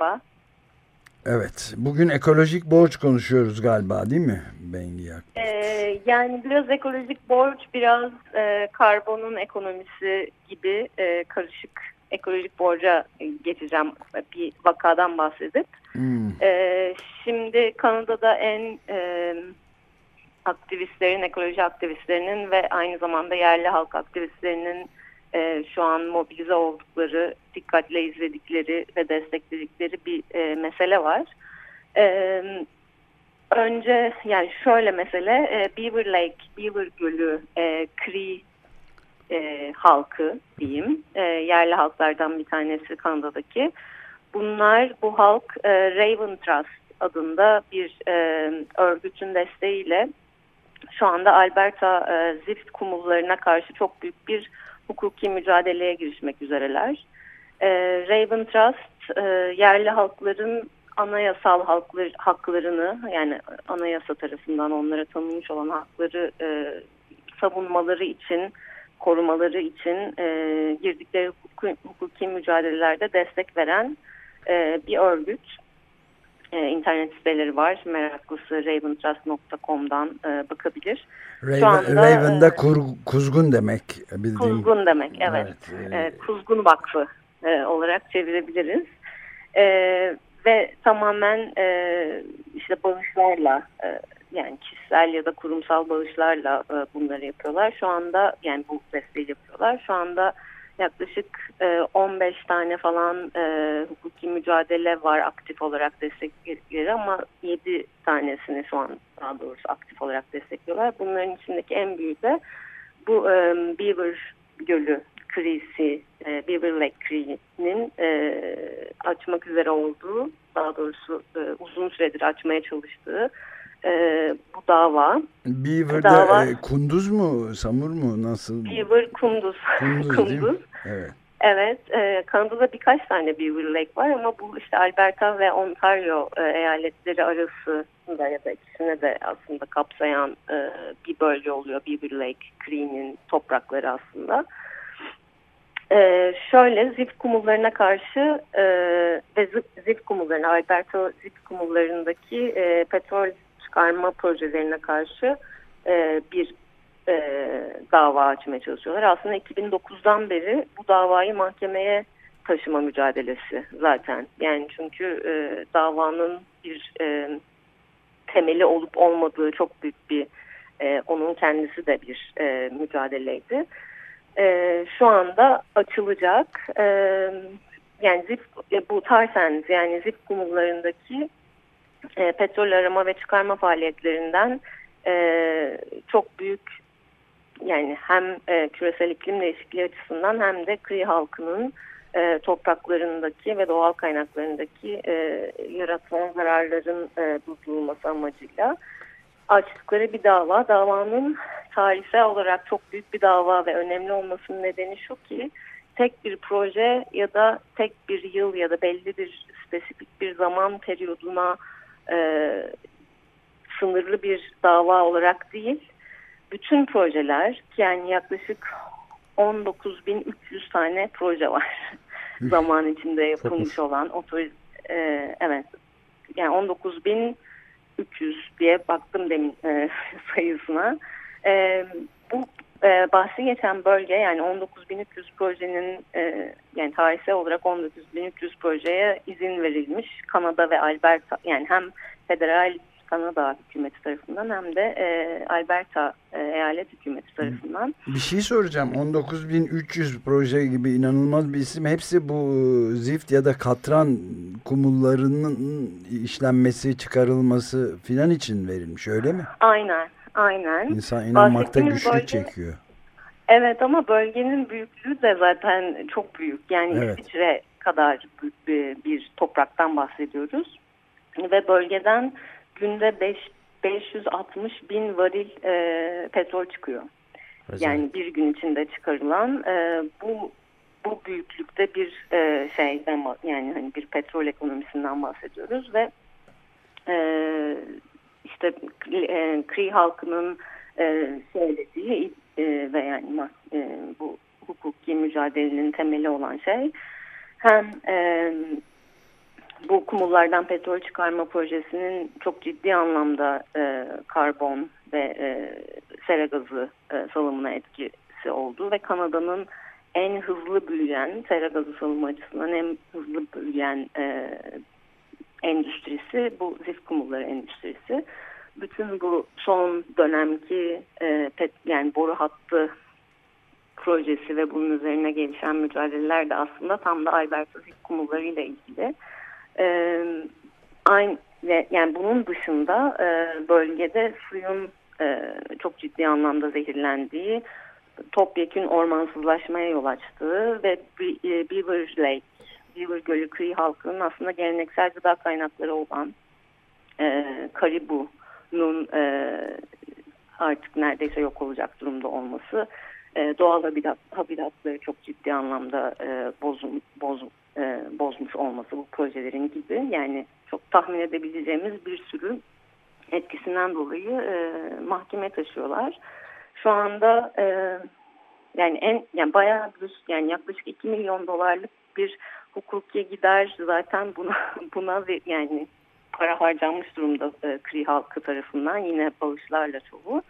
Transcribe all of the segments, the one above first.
Merhaba. Evet, bugün ekolojik borç konuşuyoruz galiba değil mi Bengi Ee, yani biraz ekolojik borç, biraz e, karbonun ekonomisi gibi e, karışık ekolojik borca geçeceğim bir vakadan bahsedip. Hmm. E, şimdi Kanada'da en e, aktivistlerin, ekoloji aktivistlerinin ve aynı zamanda yerli halk aktivistlerinin e, şu an mobilize oldukları, dikkatle izledikleri ve destekledikleri bir e, mesele var. E, önce yani şöyle mesele e, Beaver Lake, Beaver Gölü, e, Cree e, halkı diyeyim, e, yerli halklardan bir tanesi Kanada'daki. Bunlar bu halk e, Raven Trust adında bir e, örgütün desteğiyle şu anda Alberta e, zift kumullarına karşı çok büyük bir hukuki mücadeleye girişmek üzereler. E, Raven Trust e, yerli halkların anayasal haklar, haklarını yani anayasa tarafından onlara tanınmış olan hakları e, savunmaları için korumaları için e, girdikleri hukuki, hukuki mücadelelerde destek veren e, bir örgüt e, internet siteleri var. Meraklısı raventrust.com'dan e, bakabilir. Raven, Şu anda, Raven'da e, kur, kuzgun demek. Bildiğim. Kuzgun demek evet. evet e, e, kuzgun Vakfı e, olarak çevirebiliriz. E, ve tamamen e, işte bağışlarla e, yani kişisel ya da kurumsal bağışlarla e, bunları yapıyorlar. Şu anda yani bu desteği yapıyorlar. Şu anda yaklaşık e, 15 tane falan e, hukuki mücadele var aktif olarak destekledikleri ama 7 tanesini şu an daha doğrusu aktif olarak destekliyorlar. Bunların içindeki en büyüğü de bu e, Beaver Gölü krizi, e, Beaver Lake Creek'nin e, açmak üzere olduğu, daha doğrusu e, uzun süredir açmaya çalıştığı e, bu dava. Beaver'da dava, e, kunduz mu, samur mu, nasıl? Beaver kunduz. Kunduz, kunduz. Evet. Evet, e, Kanada'da birkaç tane Beaver Lake var ama bu işte Alberta ve Ontario e, eyaletleri arasında ya da ikisine de aslında kapsayan e, bir bölge oluyor Beaver Lake Creek'in toprakları aslında. E, şöyle zift kumullarına karşı e, ve zift kumullarına Alberta zift kumullarındaki e, petrol çıkarma projelerine karşı e, bir e, dava açmaya çalışıyorlar. Aslında 2009'dan beri bu davayı mahkemeye taşıma mücadelesi zaten. Yani çünkü e, davanın bir e, temeli olup olmadığı çok büyük bir e, onun kendisi de bir e, mücadeleydi. E, şu anda açılacak. E, yani zip, e, bu Tarsens yani zip kumullarındaki e, petrol arama ve çıkarma faaliyetlerinden e, çok büyük yani hem e, küresel iklim değişikliği açısından hem de kıyı halkının e, topraklarındaki ve doğal kaynaklarındaki e, yaratılan zararların e, durdurulması amacıyla açtıkları bir dava. Davanın tarihsel olarak çok büyük bir dava ve önemli olmasının nedeni şu ki tek bir proje ya da tek bir yıl ya da belli bir spesifik bir zaman periyoduna e, sınırlı bir dava olarak değil, bütün projeler yani yaklaşık 19.300 tane proje var. Zaman içinde yapılmış olan otoriz e, evet. Yani 19.300 diye baktım demin e, sayısına. E, bu e, bahsi geçen bölge yani 19.300 projenin e, yani tarihsel olarak 19.300 projeye izin verilmiş Kanada ve Alberta yani hem federal Kanada hükümeti tarafından hem de e, Alberta e, eyalet hükümeti tarafından. Bir şey soracağım. 19.300 proje gibi inanılmaz bir isim. Hepsi bu zift ya da katran kumullarının işlenmesi, çıkarılması filan için verilmiş öyle mi? Aynen. Aynen. İnsan inanmakta güçlük bölge... çekiyor. Evet ama bölgenin büyüklüğü de zaten çok büyük. Yani evet. İsviçre kadar bir, bir topraktan bahsediyoruz. Ve bölgeden günde 5 560 bin varil e, petrol çıkıyor. Özel. Yani bir gün içinde çıkarılan e, bu bu büyüklükte bir e, şeyden yani hani bir petrol ekonomisinden bahsediyoruz ve e, işte e, Kri halkının e, söylediği e, ve yani e, bu hukuki mücadelenin temeli olan şey hem e, bu kumullardan petrol çıkarma projesinin çok ciddi anlamda e, karbon ve e, sera gazı e, salımına etkisi oldu ve Kanada'nın en hızlı büyüyen sera gazı salımı açısından en hızlı büyüyen e, endüstrisi bu zift kumulları endüstrisi. Bütün bu son dönemki e, pet, yani boru hattı projesi ve bunun üzerine gelişen mücadeleler de aslında tam da Alberta zift kumulları ile ilgili. E, aynı yani bunun dışında e, bölgede suyun e, çok ciddi anlamda zehirlendiği, topyekün ormansızlaşmaya yol açtığı ve e, Beaver Lake, Beaver Gölü kıyı halkının aslında geleneksel gıda kaynakları olan e, Karibu'nun e, artık neredeyse yok olacak durumda olması, e, doğal habitat, habitatları çok ciddi anlamda e, bozum, boz, e, bozmuş olması bu projelerin gibi yani çok tahmin edebileceğimiz bir sürü etkisinden dolayı e, mahkeme taşıyorlar. Şu anda e, yani en yani bayağı bir yani yaklaşık 2 milyon dolarlık bir hukuki gider zaten buna buna yani para harcanmış durumda e, Kri halkı tarafından yine bağışlarla çoğu.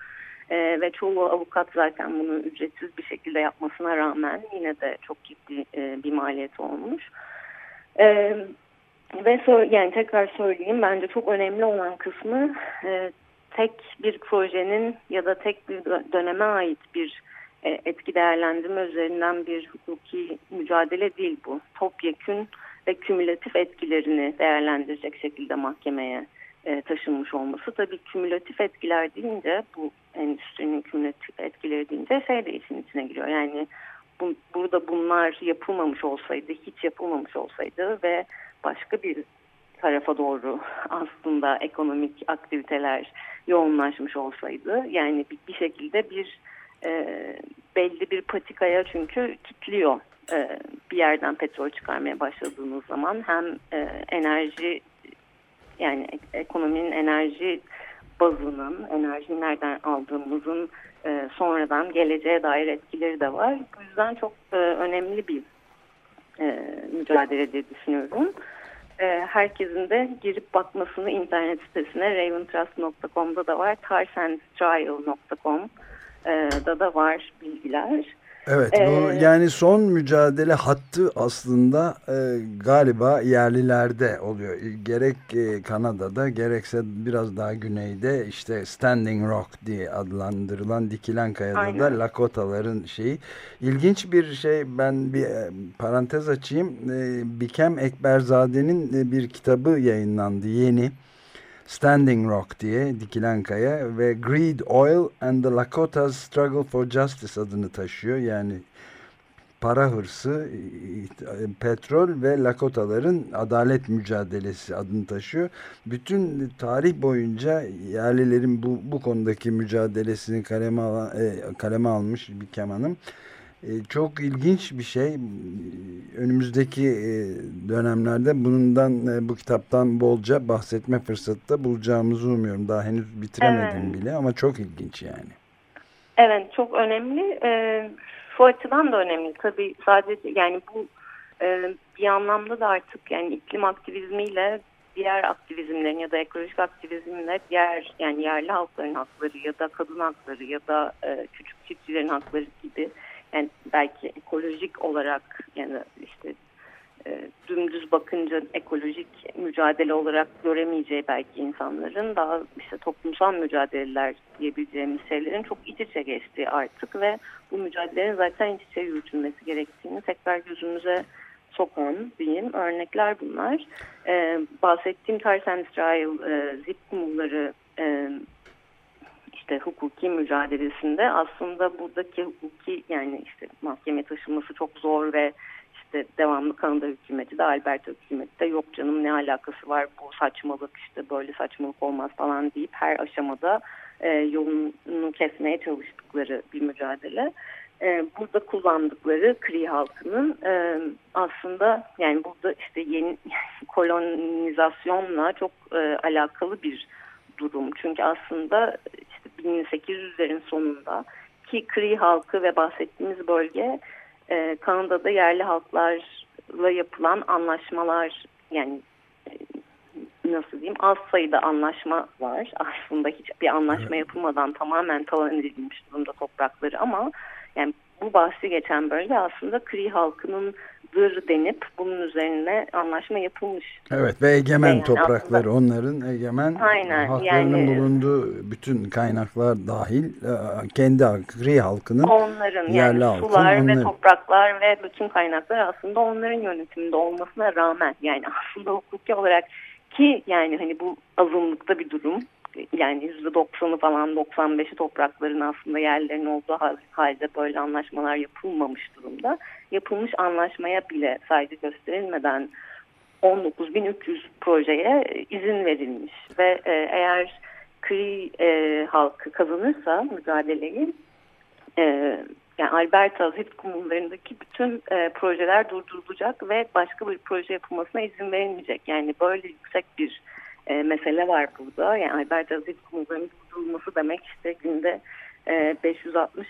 E, ve çoğu avukat zaten bunu ücretsiz bir şekilde yapmasına rağmen yine de çok ciddi e, bir maliyet olmuş. E, ve so yani tekrar söyleyeyim bence çok önemli olan kısmı e, tek bir projenin ya da tek bir döneme ait bir e, etki değerlendirme üzerinden bir hukuki mücadele değil bu. Topyekün ve kümülatif etkilerini değerlendirecek şekilde mahkemeye e, taşınmış olması. Tabii kümülatif etkiler deyince bu endüstrinin kümülatif etkileri deyince şey de işin içine giriyor. Yani bu, burada bunlar yapılmamış olsaydı, hiç yapılmamış olsaydı ve başka bir tarafa doğru aslında ekonomik aktiviteler yoğunlaşmış olsaydı yani bir, bir şekilde bir e, belli bir patikaya çünkü kilitliyor e, bir yerden petrol çıkarmaya başladığınız zaman hem e, enerji yani ekonominin enerji bazının, enerjiyi nereden aldığımızın e, sonradan geleceğe dair etkileri de var. Bu yüzden çok e, önemli bir e, mücadele diye düşünüyorum. E, herkesin de girip bakmasını internet sitesine raventrust.com'da da var, tarsenstrial.com'da da var bilgiler. Evet ee, yani son mücadele hattı aslında e, galiba yerlilerde oluyor. Gerek e, Kanada'da gerekse biraz daha güneyde işte Standing Rock diye adlandırılan dikilen kayada Aynen. da Lakotaların şeyi. İlginç bir şey ben bir e, parantez açayım. E, Bikem Ekberzade'nin e, bir kitabı yayınlandı yeni. Standing Rock diye dikilen kaya ve Greed Oil and the Lakota's Struggle for Justice adını taşıyor. Yani para hırsı, petrol ve Lakotaların adalet mücadelesi adını taşıyor. Bütün tarih boyunca yerlilerin bu, bu konudaki mücadelesini kaleme, alan, e, kaleme almış bir kemanım. E, çok ilginç bir şey. Önümüzdeki e, dönemlerde bundan e, bu kitaptan bolca bahsetme fırsatı da bulacağımızı umuyorum. Daha henüz bitiremedim evet. bile ama çok ilginç yani. Evet çok önemli. Şu açıdan da önemli. Tabii sadece yani bu bir anlamda da artık yani iklim aktivizmiyle diğer aktivizmlerin ya da ekolojik aktivizmler diğer yani yerli halkların hakları ya da kadın hakları ya da küçük çiftçilerin hakları gibi yani belki ekolojik olarak yani işte e, dümdüz bakınca ekolojik mücadele olarak göremeyeceği belki insanların daha işte toplumsal mücadeleler diyebileceğimiz şeylerin çok iç içe geçtiği artık ve bu mücadelelerin zaten iç içe yürütülmesi gerektiğini tekrar gözümüze sokan diyeyim örnekler bunlar. Ee, bahsettiğim Tars and e, zip kumulları e, işte hukuki mücadelesinde aslında buradaki hukuki yani işte mahkeme taşınması çok zor ve işte devamlı Kanada hükümeti de Alberta hükümeti de yok canım ne alakası var bu saçmalık işte böyle saçmalık olmaz falan deyip her aşamada e, yolunu kesmeye çalıştıkları bir mücadele. E, burada kullandıkları Kri halkının e, aslında yani burada işte yeni kolonizasyonla çok e, alakalı bir durum. Çünkü aslında 1800'lerin sonunda ki Kri halkı ve bahsettiğimiz bölge e, Kanada'da yerli halklarla yapılan anlaşmalar yani e, nasıl diyeyim az sayıda anlaşma var. Aslında hiçbir anlaşma yapılmadan tamamen talan edilmiş durumda toprakları ama yani bu bahsi geçen bölge aslında Kri halkının dır denip bunun üzerine anlaşma yapılmış. Evet ve egemen yani toprakları aslında, onların egemen Aynen, halklarının yani, bulunduğu bütün kaynaklar dahil e, kendi Kri halkının onların yerli yani sular onların. ve topraklar ve bütün kaynaklar aslında onların yönetiminde olmasına rağmen yani aslında hukuki olarak ki yani hani bu azınlıkta bir durum yani yüzde doksanı falan 95'i toprakların aslında yerlerin olduğu halde böyle anlaşmalar yapılmamış durumda. Yapılmış anlaşmaya bile saygı gösterilmeden 19.300 projeye izin verilmiş ve e, eğer Kri e, halkı kazanırsa mücadeleyi e, yani Alberta Zip kumullarındaki bütün e, projeler durdurulacak ve başka bir proje yapılmasına izin verilmeyecek. Yani böyle yüksek bir e, mesele var burada. Yani Alberta Zip kumullarının durdurulması demek işte günde e, 560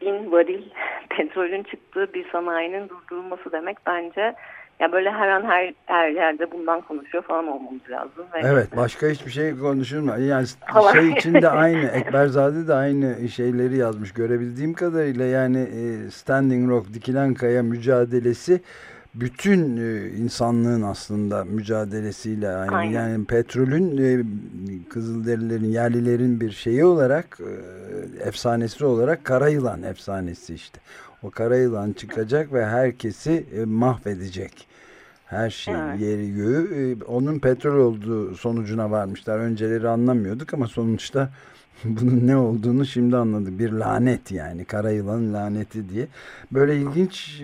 bin varil petrolün çıktığı bir sanayinin durdurulması demek bence ya böyle her an her, her yerde bundan konuşuyor falan olmamız lazım. Ve evet başka hiçbir şey konuşulmuyor. Yani şey için de aynı Ekberzade de aynı şeyleri yazmış görebildiğim kadarıyla yani e, Standing Rock dikilen kaya mücadelesi bütün e, insanlığın aslında mücadelesiyle aynı. Aynen. Yani petrolün e, Kızılderililerin, yerlilerin bir şeyi olarak e, efsanesi olarak kara yılan efsanesi işte. O kara yılan çıkacak ve herkesi mahvedecek. Her şey evet. yeri göğü. Onun petrol olduğu sonucuna varmışlar. Önceleri anlamıyorduk ama sonuçta bunun ne olduğunu şimdi anladık. Bir lanet yani. Kara yılan laneti diye. Böyle ilginç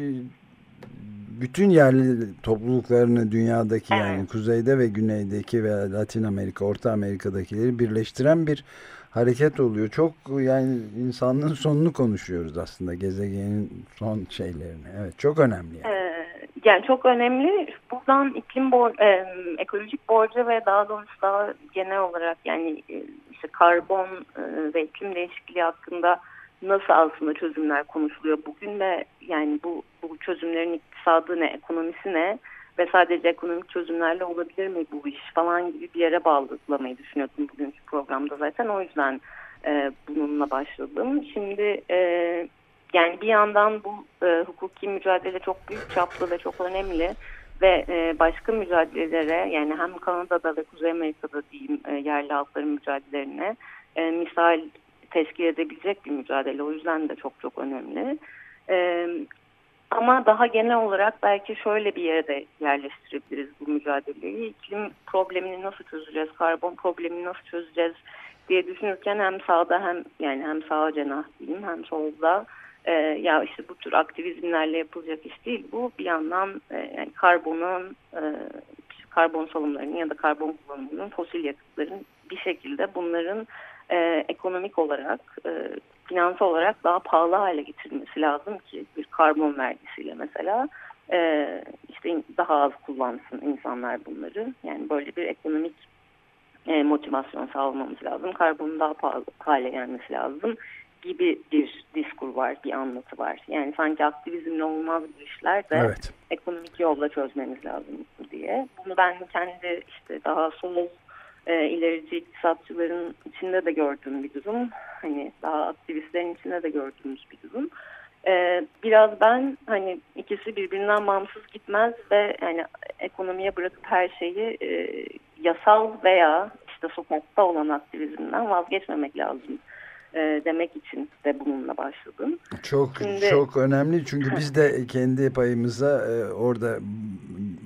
bütün yerli topluluklarını dünyadaki evet. yani kuzeyde ve güneydeki ve Latin Amerika, Orta Amerika'dakileri birleştiren bir hareket oluyor. Çok yani insanlığın sonunu konuşuyoruz aslında gezegenin son şeylerini. Evet çok önemli. Yani. Ee, yani çok önemli. Buradan iklim bor e, ekolojik borcu ve daha doğrusu daha genel olarak yani e, işte karbon e, ve iklim değişikliği hakkında nasıl aslında çözümler konuşuluyor bugün ve yani bu, bu çözümlerin iktisadı ne, ekonomisi ne ve sadece ekonomik çözümlerle olabilir mi bu iş falan gibi bir yere bağlamayı düşünüyordum bugünkü programda zaten o yüzden e, bununla başladım. Şimdi e, yani bir yandan bu e, hukuki mücadele çok büyük çaplı ve çok önemli ve e, başka mücadelelere yani hem Kanada'da ve Kuzey Amerika'da diyeyim e, yerli halkların mücadelelerine e, misal teşkil edebilecek bir mücadele. O yüzden de çok çok önemli. E, ama daha genel olarak belki şöyle bir yere de yerleştirebiliriz bu mücadeleyi. İklim problemini nasıl çözeceğiz, karbon problemini nasıl çözeceğiz diye düşünürken hem sağda hem yani hem sağ cenah diyeyim hem solda e, ya işte bu tür aktivizmlerle yapılacak iş değil. Bu bir yandan e, yani karbonun e, karbon salımlarının ya da karbon kullanımının fosil yakıtların bir şekilde bunların e, ekonomik olarak, e, finansal olarak daha pahalı hale getirilmesi lazım ki bir karbon vergisiyle mesela e, işte daha az kullansın insanlar bunları. Yani böyle bir ekonomik e, motivasyon sağlamamız lazım. Karbonun daha pahalı hale gelmesi lazım gibi bir diskur var, bir anlatı var. Yani sanki aktivizmle olmaz bu işler de evet. ekonomik yolla çözmemiz lazım diye. Bunu ben kendi işte daha sol e, ilerici iktisatçıların içinde de gördüğüm bir durum. Hani daha aktivistlerin içinde de gördüğümüz bir durum. E, biraz ben hani ikisi birbirinden bağımsız gitmez ve yani ekonomiye bırakıp her şeyi e, yasal veya işte sokakta olan aktivizmden vazgeçmemek lazım e, demek için de bununla başladım. Çok Şimdi, çok önemli çünkü biz de kendi payımıza e, orada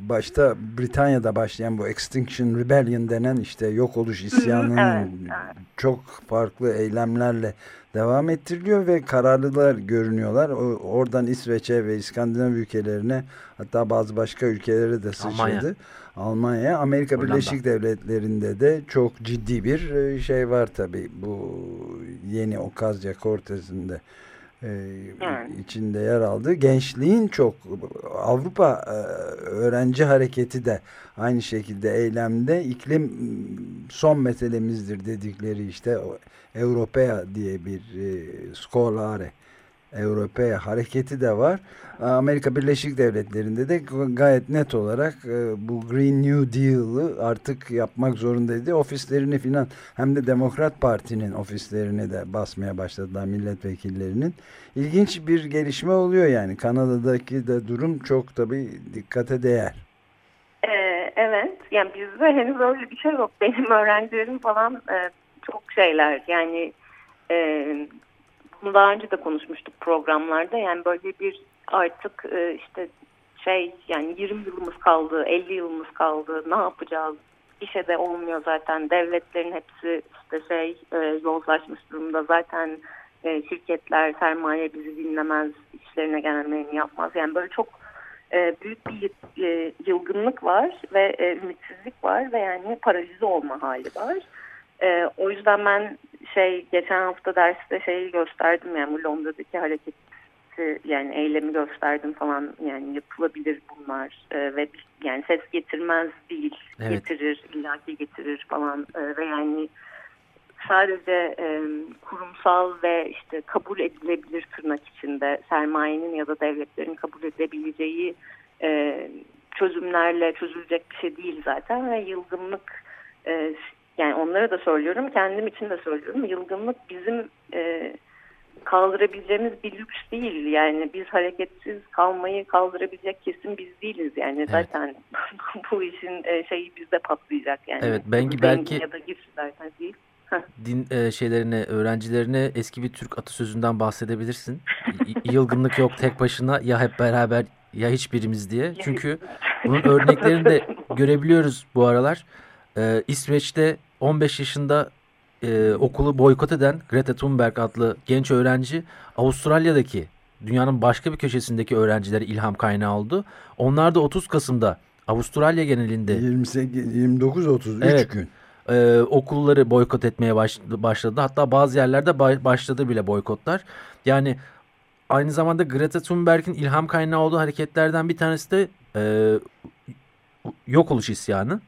başta Britanya'da başlayan bu Extinction Rebellion denen işte yok oluş isyanının evet, evet. çok farklı eylemlerle devam ettiriliyor ve kararlılar görünüyorlar. O, oradan İsveç'e ve İskandinav ülkelerine hatta bazı başka ülkelere de sıçradı. Almanya. Amerika Hollanda. Birleşik Devletleri'nde de çok ciddi bir e, şey var tabii. Bu yeni Okazya Cortez'inde e, içinde yer aldı. Gençliğin çok Avrupa e, öğrenci hareketi de aynı şekilde eylemde iklim son meselemizdir dedikleri işte Europea diye bir e, Skolare Europea hareketi de var. Amerika Birleşik Devletleri'nde de gayet net olarak e, bu Green New Deal'ı artık yapmak zorundaydı. Ofislerini filan hem de Demokrat Parti'nin ofislerini de basmaya başladılar milletvekillerinin. İlginç bir gelişme oluyor yani. Kanada'daki de durum çok tabii dikkate değer. Ee, evet. Yani bizde henüz öyle bir şey yok. Benim öğrencilerim falan e, çok şeyler yani e, bunu daha önce de konuşmuştuk programlarda. Yani böyle bir artık e, işte şey yani 20 yılımız kaldı, 50 yılımız kaldı. Ne yapacağız? Bir şey de olmuyor zaten. Devletlerin hepsi işte şey e, yozlaşmış durumda. Zaten e, şirketler, sermaye bizi dinlemez, işlerine gelmeyeni yapmaz. Yani böyle çok e, büyük bir e, yılgınlık var ve e, ümitsizlik var ve yani paralize olma hali var. E, o yüzden ben şey geçen hafta derste şeyi gösterdim yani Londra'daki hareketi yani eylemi gösterdim falan yani yapılabilir bunlar e, ve yani ses getirmez değil evet. getirir illaki getirir falan e, ve yani sadece e, kurumsal ve işte kabul edilebilir tırnak içinde sermayenin ya da devletlerin kabul edebileceği e, çözümlerle çözülecek bir şey değil zaten ve yılgınlık e, yani onlara da söylüyorum, kendim için de söylüyorum. Yılgınlık bizim e, kaldırabileceğimiz bir lüks değil. Yani biz hareketsiz kalmayı kaldırabilecek kesin biz değiliz. Yani evet. zaten bu işin e, şeyi bizde patlayacak. Yani. Evet, belki belki ya da zaten değil. Din e, şeylerine, öğrencilerine eski bir Türk atasözünden bahsedebilirsin. Yılgınlık yok tek başına ya hep beraber ya hiçbirimiz diye. Çünkü bunun örneklerini de görebiliyoruz bu aralar. Ee, İsveç'te 15 yaşında e, okulu boykot eden Greta Thunberg adlı genç öğrenci Avustralya'daki dünyanın başka bir köşesindeki öğrencilere ilham kaynağı oldu. Onlar da 30 Kasım'da Avustralya genelinde 28 29 30 evet, 3 gün e, okulları boykot etmeye başladı. Hatta bazı yerlerde başladı bile boykotlar. Yani aynı zamanda Greta Thunberg'in ilham kaynağı olduğu hareketlerden bir tanesi de e, yok oluş isyanı.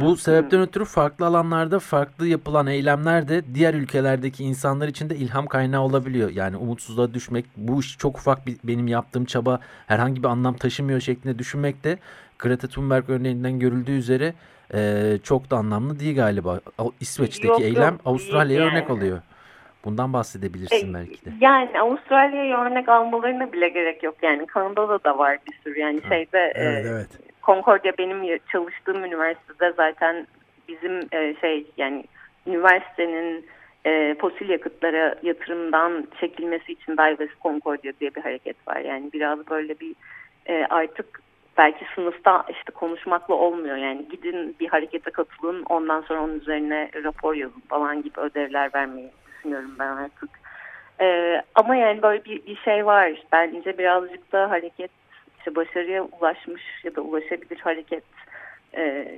Bu sebepten ötürü farklı alanlarda farklı yapılan eylemler de diğer ülkelerdeki insanlar için de ilham kaynağı olabiliyor. Yani umutsuzluğa düşmek, bu iş çok ufak bir benim yaptığım çaba herhangi bir anlam taşımıyor şeklinde düşünmek de Greta Thunberg örneğinden görüldüğü üzere e, çok da anlamlı değil galiba. İsveç'teki yok, eylem Avustralya'ya yani. örnek alıyor. Bundan bahsedebilirsin e, belki de. Yani Avustralya'ya örnek almalarına bile gerek yok. Yani Kanada'da da var bir sürü. Yani ha. şeyde evet, e, evet. Concordia benim çalıştığım üniversitede zaten bizim e, şey yani üniversitenin e, fosil yakıtlara yatırımdan çekilmesi için Divest Concordia diye bir hareket var. Yani biraz böyle bir e, artık belki sınıfta işte konuşmakla olmuyor. Yani gidin bir harekete katılın ondan sonra onun üzerine rapor yazın falan gibi ödevler vermeyi düşünüyorum ben artık. Ee, ama yani böyle bir, bir şey var. Bence birazcık da hareket işte başarıya ulaşmış ya da ulaşabilir hareket e,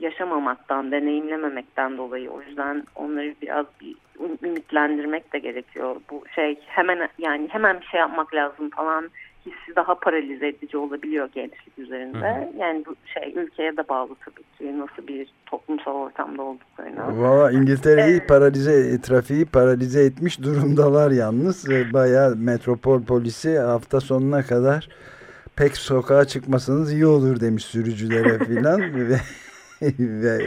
yaşamamaktan, deneyimlememekten dolayı o yüzden onları biraz bir ümitlendirmek de gerekiyor. Bu şey hemen yani hemen bir şey yapmak lazım falan hissi daha paralize edici olabiliyor gençlik üzerinde. Hı hı. Yani bu şey ülkeye de bağlı tabii ki nasıl bir toplumsal ortamda olduklarına. Valla İngiltere'yi evet. paralize, trafiği paralize etmiş durumdalar yalnız. Bayağı metropol polisi hafta sonuna kadar pek sokağa çıkmasanız iyi olur demiş sürücülere filan ve ve...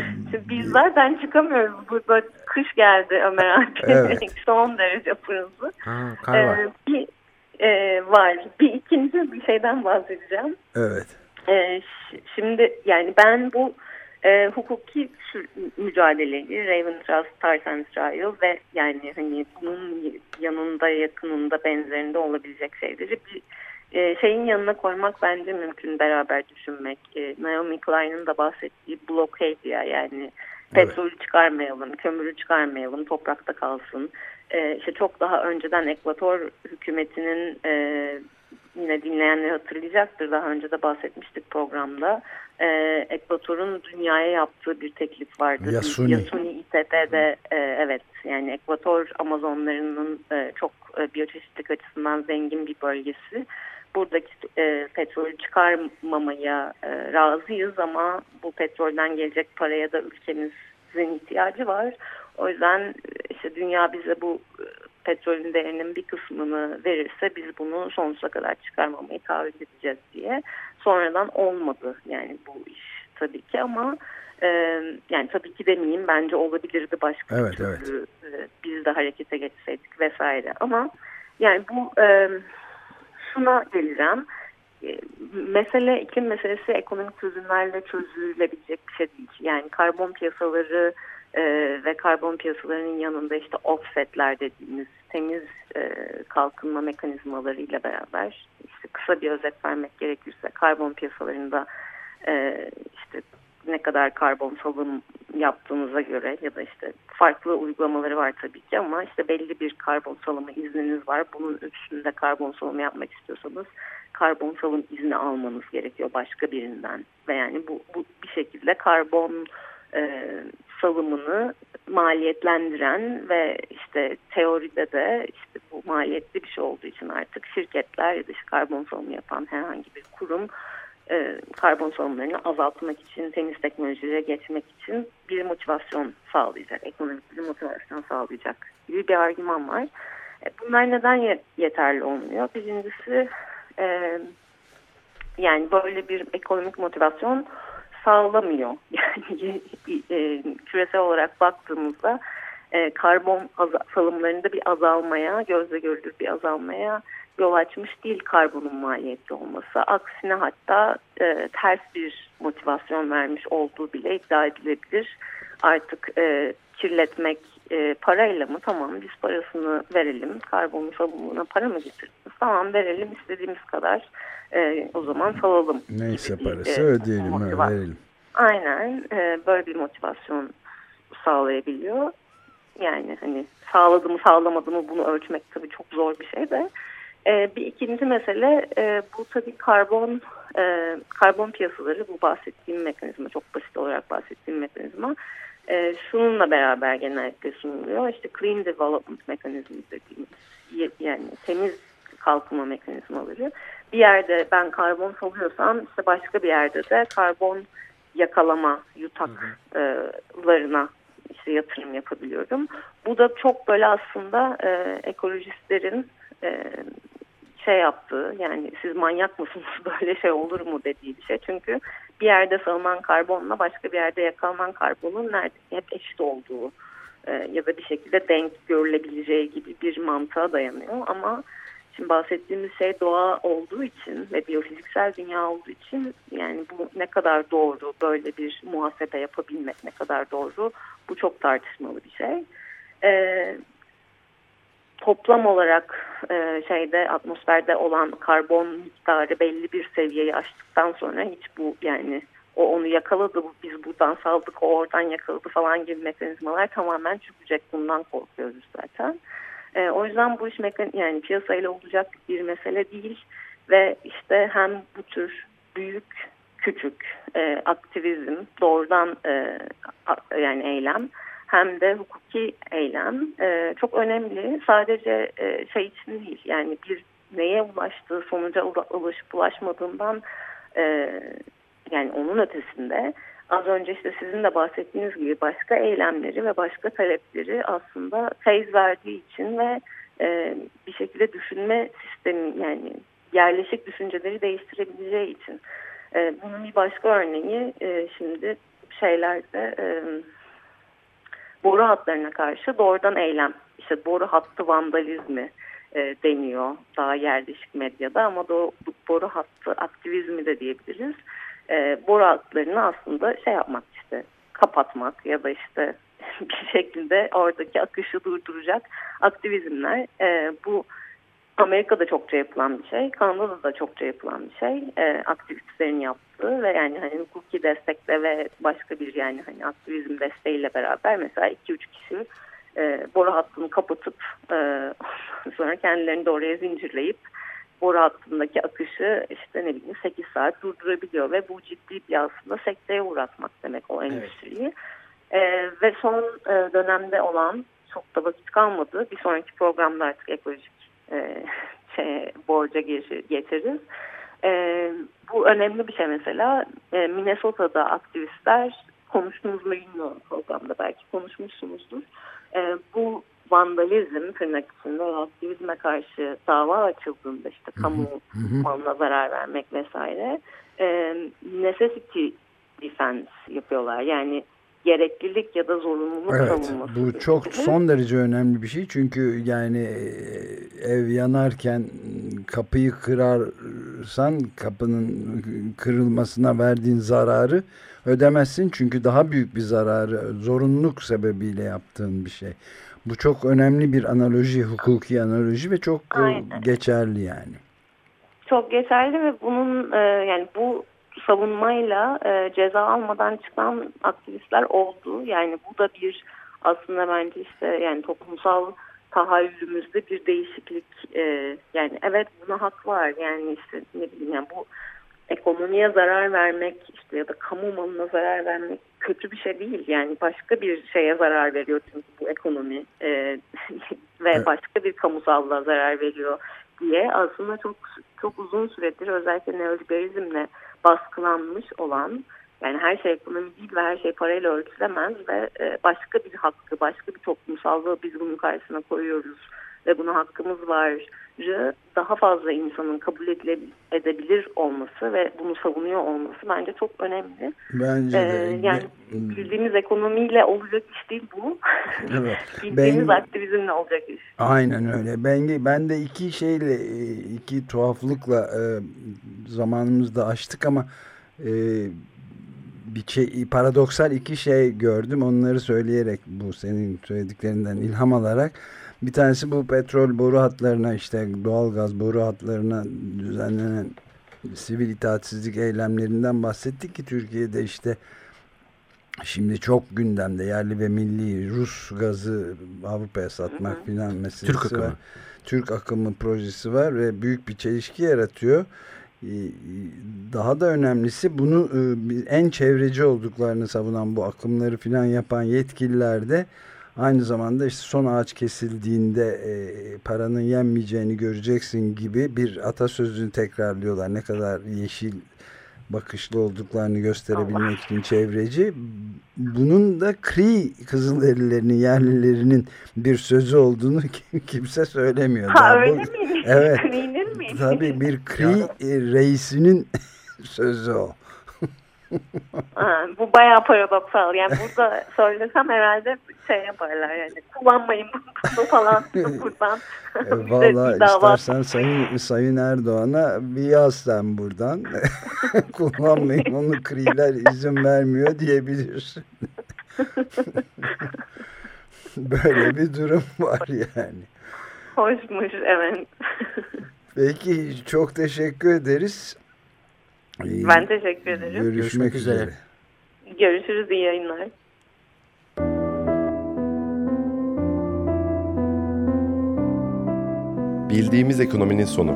Biz zaten çıkamıyoruz. Burada kış geldi Ömer abi. Evet. Son derece fırızlı. Ha, kar var. Ee, bir, e, var. Bir ikinci bir şeyden bahsedeceğim. Evet. Ee, şimdi yani ben bu e, hukuki mücadeleyi Raven Trust, Tarzan Trial ve yani hani bunun yanında yakınında benzerinde olabilecek şeyleri bir e, şeyin yanına koymak bence mümkün beraber düşünmek. E, Naomi Klein'in de bahsettiği blockade ya yani petrolü evet. çıkarmayalım, kömürü çıkarmayalım, toprakta kalsın. e, işte çok daha önceden Ekvator hükümetinin e, yine dinleyenler hatırlayacaktır. Daha önce de bahsetmiştik programda. E, Ekvator'un dünyaya yaptığı bir teklif vardı. Yasuni. Yasuni İTP'de e, evet yani Ekvator Amazonlarının e, çok e, biyoçeşitlik açısından zengin bir bölgesi. Buradaki e, petrolü çıkarmamaya e, razıyız ama bu petrolden gelecek paraya da ülkemizin ihtiyacı var. O yüzden işte dünya bize bu e, petrolün değerinin bir kısmını verirse biz bunu sonsuza kadar çıkarmamayı taahhüt edeceğiz diye. Sonradan olmadı yani bu iş tabii ki ama e, yani tabii ki demeyeyim bence olabilirdi başka evet, bir türlü evet. e, biz de harekete geçseydik vesaire ama yani bu e, şuna geleceğim. E, mesele iklim meselesi ekonomik çözümlerle çözülebilecek bir şey değil. Yani karbon piyasaları e, ve karbon piyasalarının yanında işte offsetler dediğimiz temiz e, kalkınma mekanizmalarıyla beraber işte kısa bir özet vermek gerekirse karbon piyasalarında e, işte ne kadar karbon salım yaptığınıza göre ya da işte farklı uygulamaları var tabii ki ama işte belli bir karbon salımı izniniz var. Bunun üstünde karbon salımı yapmak istiyorsanız karbon salım izni almanız gerekiyor başka birinden ve yani bu, bu bir şekilde karbon e, salımını maliyetlendiren ve işte teoride de işte bu maliyetli bir şey olduğu için artık şirketler ya da işte karbon salımı yapan herhangi bir kurum e, karbon salımlarını azaltmak için, temiz teknolojilere geçmek için bir motivasyon sağlayacak, ekonomik bir motivasyon sağlayacak gibi bir argüman var. E, bunlar neden yeterli olmuyor? Birincisi e, yani böyle bir ekonomik motivasyon sağlamıyor. Yani küresel olarak baktığımızda karbon salımlarında bir azalmaya, gözle görülür bir azalmaya yol açmış değil karbonun maliyetli olması. Aksine hatta e, ters bir motivasyon vermiş olduğu bile iddia edilebilir. Artık e, kirletmek e, parayla mı? Tamam biz parasını verelim. Karbon salımına para mı getirdiniz? Tamam verelim istediğimiz kadar e, o zaman salalım. Neyse parası e, ödeyelim, verelim. Aynen e, böyle bir motivasyon sağlayabiliyor. Yani hani sağladı mı sağlamadı mı bunu ölçmek tabii çok zor bir şey de. E, bir ikinci mesele e, bu tabii karbon e, karbon piyasaları bu bahsettiğim mekanizma çok basit olarak bahsettiğim mekanizma e, şununla beraber genellikle sunuluyor. İşte clean development mekanizmi dediğimiz yani temiz kalkınma mekanizmaları. Bir yerde ben karbon salıyorsam işte başka bir yerde de karbon yakalama yutaklarına işte yatırım yapabiliyorum. Bu da çok böyle aslında e, ekolojistlerin e, şey yaptığı yani siz manyak mısınız böyle şey olur mu dediği bir şey. Çünkü bir yerde salınan karbonla başka bir yerde yakalanan karbonun nerede hep eşit olduğu e, ya da bir şekilde denk görülebileceği gibi bir mantığa dayanıyor ama Şimdi bahsettiğimiz şey doğa olduğu için ve biyofiziksel dünya olduğu için yani bu ne kadar doğru böyle bir muhasebe yapabilmek ne kadar doğru bu çok tartışmalı bir şey. Ee, toplam olarak e, şeyde atmosferde olan karbon miktarı belli bir seviyeyi aştıktan sonra hiç bu yani o onu yakaladı biz buradan saldık o oradan yakaladı falan gibi mekanizmalar tamamen çökecek bundan korkuyoruz zaten. E, o yüzden bu iş mekan yani piyasayla olacak bir mesele değil ve işte hem bu tür büyük küçük e, aktivizm doğrudan e, a, yani eylem hem de hukuki eylem e, çok önemli. Sadece e, şey için değil yani bir neye ulaştığı sonuca ulaşıp ulaşmadığından e, yani onun ötesinde az önce işte sizin de bahsettiğiniz gibi başka eylemleri ve başka talepleri aslında teyz verdiği için ve e, bir şekilde düşünme sistemi yani yerleşik düşünceleri değiştirebileceği için. E, bunun bir başka örneği e, şimdi şeylerde e, boru hatlarına karşı doğrudan eylem. İşte boru hattı vandalizmi e, deniyor daha yerleşik medyada ama do, boru hattı aktivizmi de diyebiliriz e, boru hatlarını aslında şey yapmak işte kapatmak ya da işte bir şekilde oradaki akışı durduracak aktivizmler. E, bu Amerika'da çokça yapılan bir şey, Kanada'da da çokça yapılan bir şey. E, aktivistlerin yaptığı ve yani hani hukuki destekle ve başka bir yani hani aktivizm desteğiyle beraber mesela 2-3 kişi e, boru hattını kapatıp e, sonra kendilerini de oraya zincirleyip boru hattındaki akışı işte ne bileyim 8 saat durdurabiliyor ve bu ciddi bir aslında sekteye uğratmak demek o endüstriyi. Evet. E, ve son e, dönemde olan çok da vakit kalmadı. Bir sonraki programda artık ekolojik e, şey, borca geçeriz. E, bu önemli bir şey mesela. E, Minnesota'da aktivistler konuştunuz mu bilmiyorum programda belki konuşmuşsunuzdur. E, bu vandalizm tırnak içinde aktivizme karşı dava açıldığında işte kamu malına zarar vermek vesaire e, necessity defense yapıyorlar. Yani gereklilik ya da zorunluluk evet, savunması. Bu çok gibi. son derece önemli bir şey. Çünkü yani e, ev yanarken kapıyı kırarsan kapının kırılmasına verdiğin zararı ödemezsin. Çünkü daha büyük bir zararı zorunluluk sebebiyle yaptığın bir şey. Bu çok önemli bir analoji, hukuki analoji ve çok e, Aynen. geçerli yani. Çok geçerli ve bunun e, yani bu savunmayla e, ceza almadan çıkan aktivistler oldu. Yani bu da bir aslında bence işte yani toplumsal tahayyülümüzde bir değişiklik e, yani evet buna hak var yani işte ne bileyim yani bu ekonomiye zarar vermek işte ya da kamu malına zarar vermek kötü bir şey değil. Yani başka bir şeye zarar veriyor çünkü bu ekonomi e, ve evet. başka bir kamusallığa zarar veriyor diye aslında çok çok uzun süredir özellikle neoliberalizmle baskılanmış olan yani her şey ekonomi değil ve her şey parayla ölçülemez ve e, başka bir hakkı, başka bir toplumsallığı biz bunun karşısına koyuyoruz ve buna hakkımız var daha fazla insanın kabul edebilir olması ve bunu savunuyor olması bence çok önemli. Bence de. Ee, yani bildiğimiz ekonomiyle olacak iş değil bu. Evet. bildiğimiz ben, aktivizmle olacak iş. Aynen öyle. Ben, ben de iki şeyle, iki tuhaflıkla e, zamanımızda açtık ama e, bir şey paradoksal iki şey gördüm. Onları söyleyerek bu senin söylediklerinden ilham alarak bir tanesi bu petrol boru hatlarına işte doğal gaz boru hatlarına düzenlenen sivil itaatsizlik eylemlerinden bahsettik ki Türkiye'de işte şimdi çok gündemde yerli ve milli Rus gazı Avrupa'ya satmak filan meselesi Türk akımı. var. Türk akımı projesi var ve büyük bir çelişki yaratıyor. Ee, daha da önemlisi bunu e, en çevreci olduklarını savunan bu akımları filan yapan yetkililer de Aynı zamanda işte son ağaç kesildiğinde e, paranın yenmeyeceğini göreceksin gibi bir atasözünü tekrarlıyorlar. Ne kadar yeşil bakışlı olduklarını gösterebilmek Allah. için çevreci. Bunun da Kri Kızılderililerinin yerlilerinin bir sözü olduğunu kimse söylemiyor. Ha Daha öyle bu, mi? Evet. Tabii bir Kri reisinin sözü o bu bayağı paradoksal. Yani burada söylesem herhalde şey yaparlar yani kullanmayın bunu falan buradan. E, Valla istersen Sayın, Sayın Erdoğan'a bir yaz sen buradan. kullanmayın onu kriler izin vermiyor diyebilirsin. Böyle bir durum var yani. Hoşmuş evet. Peki çok teşekkür ederiz. Ben teşekkür ederim. Görüşmek, Görüşmek üzere. üzere. Görüşürüz. iyi yayınlar. Bildiğimiz ekonominin sonu.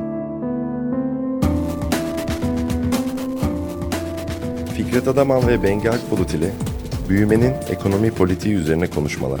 Fikret Adaman ve Bengi Akbulut ile büyümenin ekonomi politiği üzerine konuşmalar.